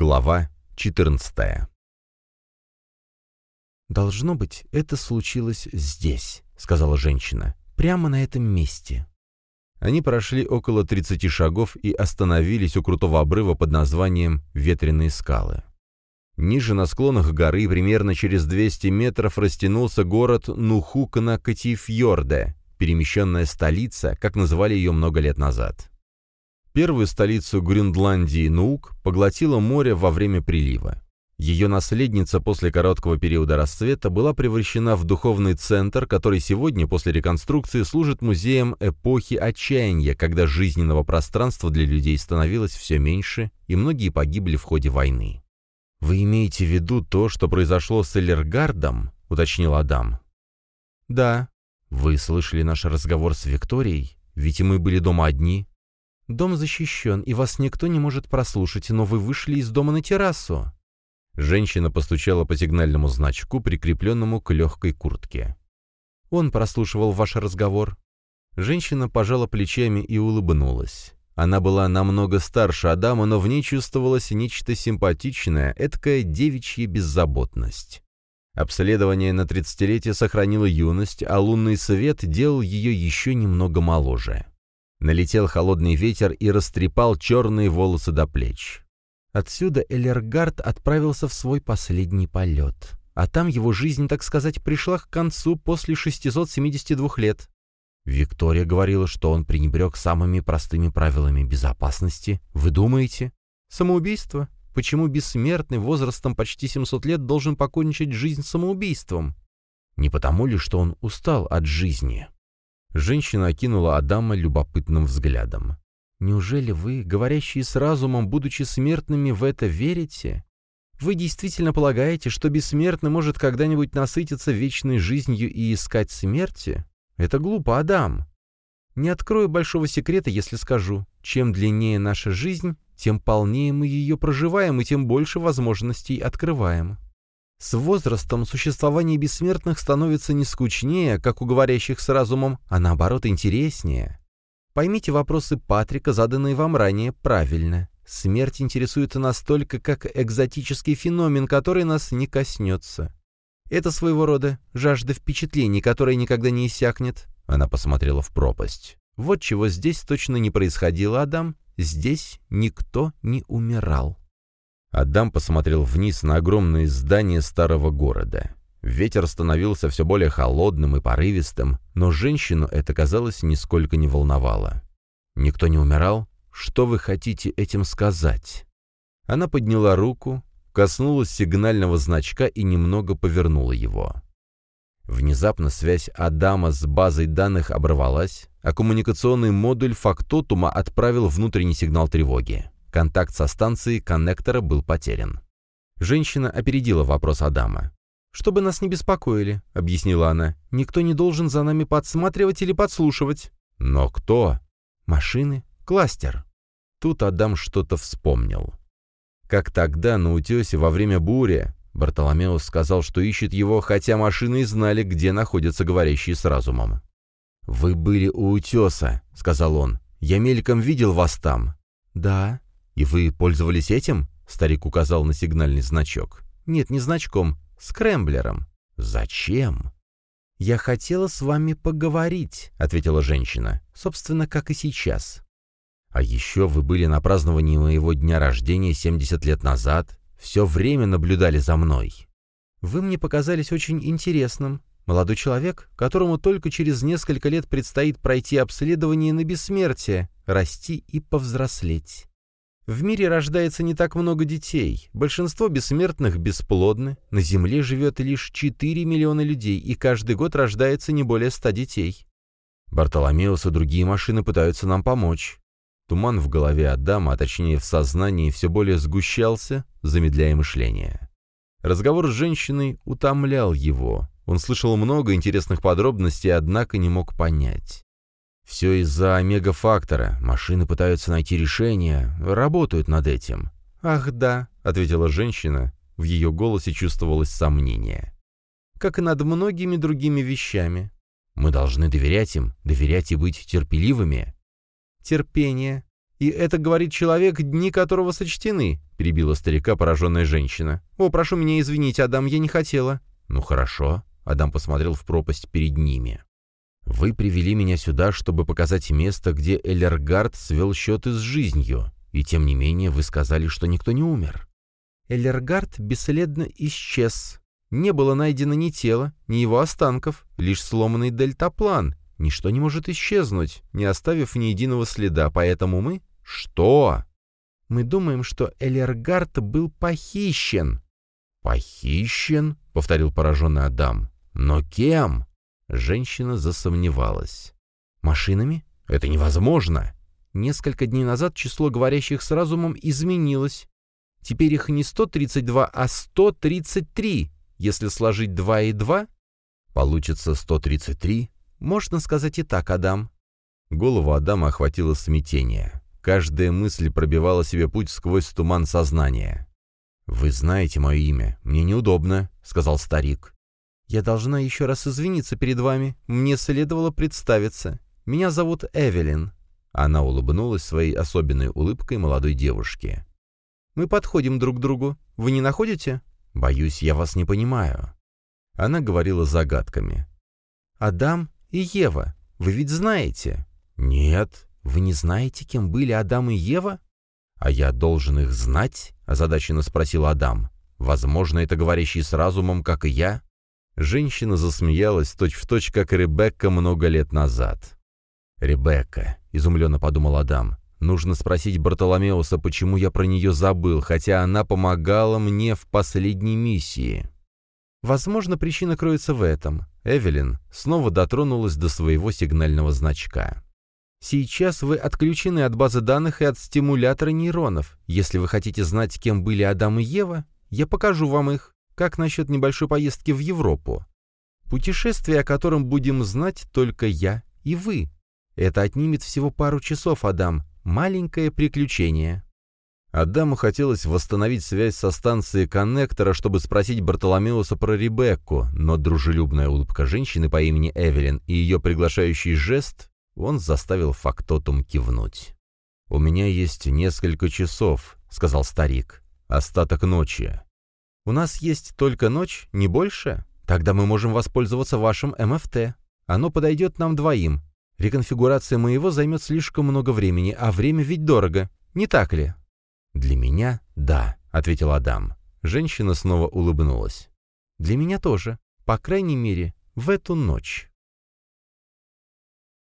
Глава 14 «Должно быть, это случилось здесь», — сказала женщина. «Прямо на этом месте». Они прошли около 30 шагов и остановились у крутого обрыва под названием «Ветреные скалы». Ниже на склонах горы, примерно через 200 метров, растянулся город Нухук-на-Катифьорде, перемещенная столица, как называли ее много лет назад. Первую столицу Грюндландии Нуук поглотило море во время прилива. Ее наследница после короткого периода расцвета была превращена в духовный центр, который сегодня, после реконструкции, служит музеем эпохи отчаяния, когда жизненного пространства для людей становилось все меньше, и многие погибли в ходе войны. «Вы имеете в виду то, что произошло с Эллергардом?» — уточнил Адам. «Да». «Вы слышали наш разговор с Викторией? Ведь мы были дома одни». «Дом защищен, и вас никто не может прослушать, но вы вышли из дома на террасу». Женщина постучала по сигнальному значку, прикрепленному к легкой куртке. «Он прослушивал ваш разговор». Женщина пожала плечами и улыбнулась. Она была намного старше Адама, но в ней чувствовалось нечто симпатичное, эткая девичья беззаботность. Обследование на тридцатилетие сохранило юность, а лунный свет делал ее еще немного моложе. Налетел холодный ветер и растрепал черные волосы до плеч. Отсюда Элергард отправился в свой последний полет. А там его жизнь, так сказать, пришла к концу после 672 лет. Виктория говорила, что он пренебрег самыми простыми правилами безопасности. Вы думаете? Самоубийство? Почему бессмертный возрастом почти 700 лет должен покончить жизнь самоубийством? Не потому ли, что он устал от жизни? Женщина окинула Адама любопытным взглядом. «Неужели вы, говорящие с разумом, будучи смертными, в это верите? Вы действительно полагаете, что бессмертный может когда-нибудь насытиться вечной жизнью и искать смерти? Это глупо, Адам. Не открою большого секрета, если скажу, чем длиннее наша жизнь, тем полнее мы ее проживаем и тем больше возможностей открываем. С возрастом существование бессмертных становится не скучнее, как у говорящих с разумом, а наоборот интереснее. Поймите вопросы Патрика, заданные вам ранее, правильно. Смерть интересует нас только как экзотический феномен, который нас не коснется. Это своего рода жажда впечатлений, которая никогда не иссякнет. Она посмотрела в пропасть. Вот чего здесь точно не происходило, Адам. Здесь никто не умирал. Адам посмотрел вниз на огромные здания старого города. Ветер становился все более холодным и порывистым, но женщину это, казалось, нисколько не волновало. «Никто не умирал? Что вы хотите этим сказать?» Она подняла руку, коснулась сигнального значка и немного повернула его. Внезапно связь Адама с базой данных оборвалась, а коммуникационный модуль фактотума отправил внутренний сигнал тревоги. Контакт со станцией коннектора был потерян. Женщина опередила вопрос Адама. «Чтобы нас не беспокоили», — объяснила она. «Никто не должен за нами подсматривать или подслушивать». «Но кто?» «Машины. Кластер». Тут Адам что-то вспомнил. Как тогда на утесе во время бури Бартоломеус сказал, что ищет его, хотя машины и знали, где находятся говорящие с разумом. «Вы были у утеса», — сказал он. «Я мельком видел вас там». «Да». «И вы пользовались этим?» — старик указал на сигнальный значок. «Нет, не значком, скрэмблером». «Зачем?» «Я хотела с вами поговорить», — ответила женщина. «Собственно, как и сейчас». «А еще вы были на праздновании моего дня рождения 70 лет назад. Все время наблюдали за мной». «Вы мне показались очень интересным. Молодой человек, которому только через несколько лет предстоит пройти обследование на бессмертие, расти и повзрослеть. В мире рождается не так много детей, большинство бессмертных бесплодны, на Земле живет лишь 4 миллиона людей, и каждый год рождается не более 100 детей. Бартоломеус и другие машины пытаются нам помочь. Туман в голове Адама, а точнее в сознании, все более сгущался, замедляя мышление. Разговор с женщиной утомлял его. Он слышал много интересных подробностей, однако не мог понять. Все из-за омега-фактора. Машины пытаются найти решение, работают над этим. «Ах, да», — ответила женщина. В ее голосе чувствовалось сомнение. «Как и над многими другими вещами. Мы должны доверять им, доверять и быть терпеливыми». «Терпение. «И это говорит человек, дни которого сочтены», — перебила старика пораженная женщина. «О, прошу меня извинить, Адам, я не хотела». «Ну хорошо», — Адам посмотрел в пропасть перед ними. «Вы привели меня сюда, чтобы показать место, где Эллергард свел счеты с жизнью, и тем не менее вы сказали, что никто не умер». Эллергард бесследно исчез. Не было найдено ни тела, ни его останков, лишь сломанный дельтаплан. Ничто не может исчезнуть, не оставив ни единого следа, поэтому мы «Что?» «Мы думаем, что Элергард был похищен». «Похищен?» — повторил пораженный Адам. «Но кем?» Женщина засомневалась. «Машинами? Это невозможно!» Несколько дней назад число говорящих с разумом изменилось. Теперь их не 132, а 133. Если сложить 2 и 2... Получится 133? Можно сказать и так, Адам. Голову Адама охватило смятение. Каждая мысль пробивала себе путь сквозь туман сознания. «Вы знаете мое имя. Мне неудобно», — сказал старик. «Я должна еще раз извиниться перед вами. Мне следовало представиться. Меня зовут Эвелин». Она улыбнулась своей особенной улыбкой молодой девушки. «Мы подходим друг к другу. Вы не находите?» «Боюсь, я вас не понимаю». Она говорила загадками. «Адам и Ева. Вы ведь знаете?» «Нет», «Вы не знаете, кем были Адам и Ева?» «А я должен их знать?» — озадаченно спросил Адам. «Возможно, это говорящий с разумом, как и я?» Женщина засмеялась точь-в-точь, точь, как Ребекка много лет назад. «Ребекка», — изумленно подумал Адам, — «нужно спросить Бартоломеуса, почему я про нее забыл, хотя она помогала мне в последней миссии». Возможно, причина кроется в этом. Эвелин снова дотронулась до своего сигнального значка. Сейчас вы отключены от базы данных и от стимулятора нейронов. Если вы хотите знать, кем были Адам и Ева, я покажу вам их. Как насчет небольшой поездки в Европу? Путешествие, о котором будем знать только я и вы. Это отнимет всего пару часов, Адам. Маленькое приключение. Адаму хотелось восстановить связь со станцией коннектора, чтобы спросить Бартоломеуса про Ребекку, но дружелюбная улыбка женщины по имени Эвелин и ее приглашающий жест он заставил фактотум кивнуть. «У меня есть несколько часов», — сказал старик. «Остаток ночи». «У нас есть только ночь, не больше? Тогда мы можем воспользоваться вашим МФТ. Оно подойдет нам двоим. Реконфигурация моего займет слишком много времени, а время ведь дорого. Не так ли?» «Для меня — да», — ответил Адам. Женщина снова улыбнулась. «Для меня тоже. По крайней мере, в эту ночь».